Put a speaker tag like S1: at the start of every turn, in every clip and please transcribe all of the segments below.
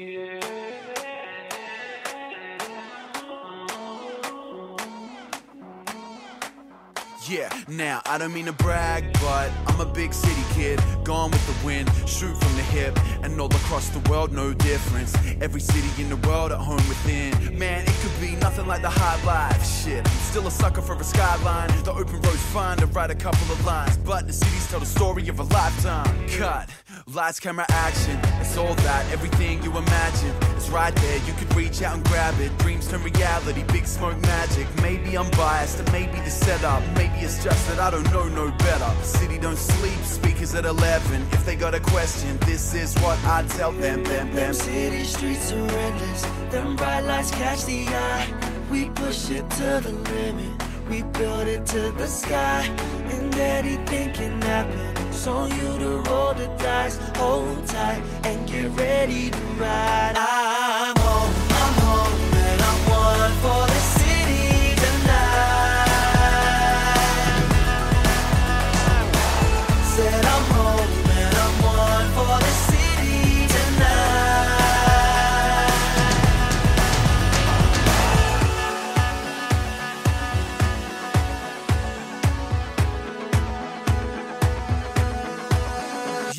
S1: Yeah, now I don't mean to brag, but I'm a big city kid, gone with the wind, shoot from the hip, and all across the world, no difference. Every city in the world at home within. Man, it could be nothing like the high life. Shit, still a sucker for a skyline. The open road's fine to write a couple of lines, but the cities tell the story of a lifetime. Cut. Lights, camera, action. It's all that, everything you imagine. It's right there, you could reach out and grab it. Dreams turn reality, big smoke magic. Maybe I'm biased, and maybe the setup. Maybe it's just that I don't know no better. City don't sleep, speakers at 11. If they got a question, this is what I tell them. Them, them.
S2: city streets are endless. Them bright lights catch the eye. We push it to the limit. We build it to the sky. And anything can happen. So you to roll the dice, hold tight, and get ready to ride.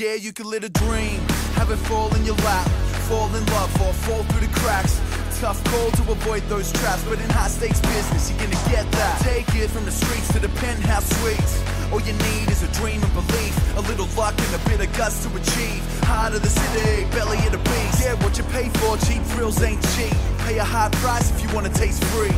S1: Yeah, you can live a dream, have it fall in your lap, fall in love or fall through the cracks. Tough call to avoid those traps, but in high stakes business, you're gonna get that. Take it from the streets to the penthouse suites. All you need is a dream and belief, a little luck and a bit of guts to achieve. Heart of the city, belly of the beast. Yeah, what you pay for, cheap thrills ain't cheap. Pay a high price if you wanna taste free.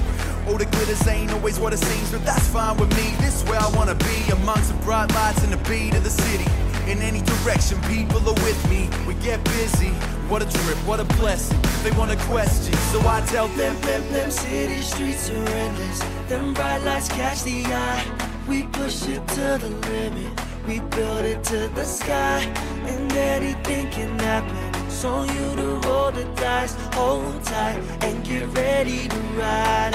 S1: All the glitters ain't always what it seems, but that's fine with me. This is where I wanna be, amongst the bright lights and the beat of the city. In any direction, people are with me. We get busy. What a trip, what a blessing. They want a question, so I tell them.
S2: Them, them, them city streets are endless. Them bright lights catch the eye. We push it to the limit. We build it to the sky. And anything can happen. So you to roll the dice, hold tight, and get ready to ride.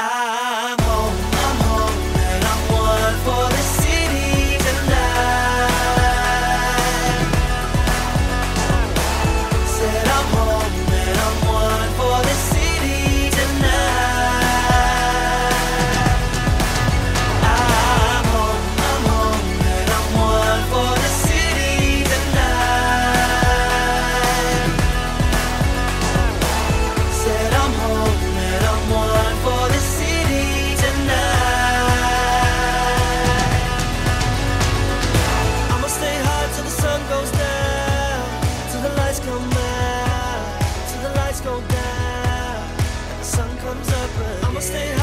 S2: I'ma stay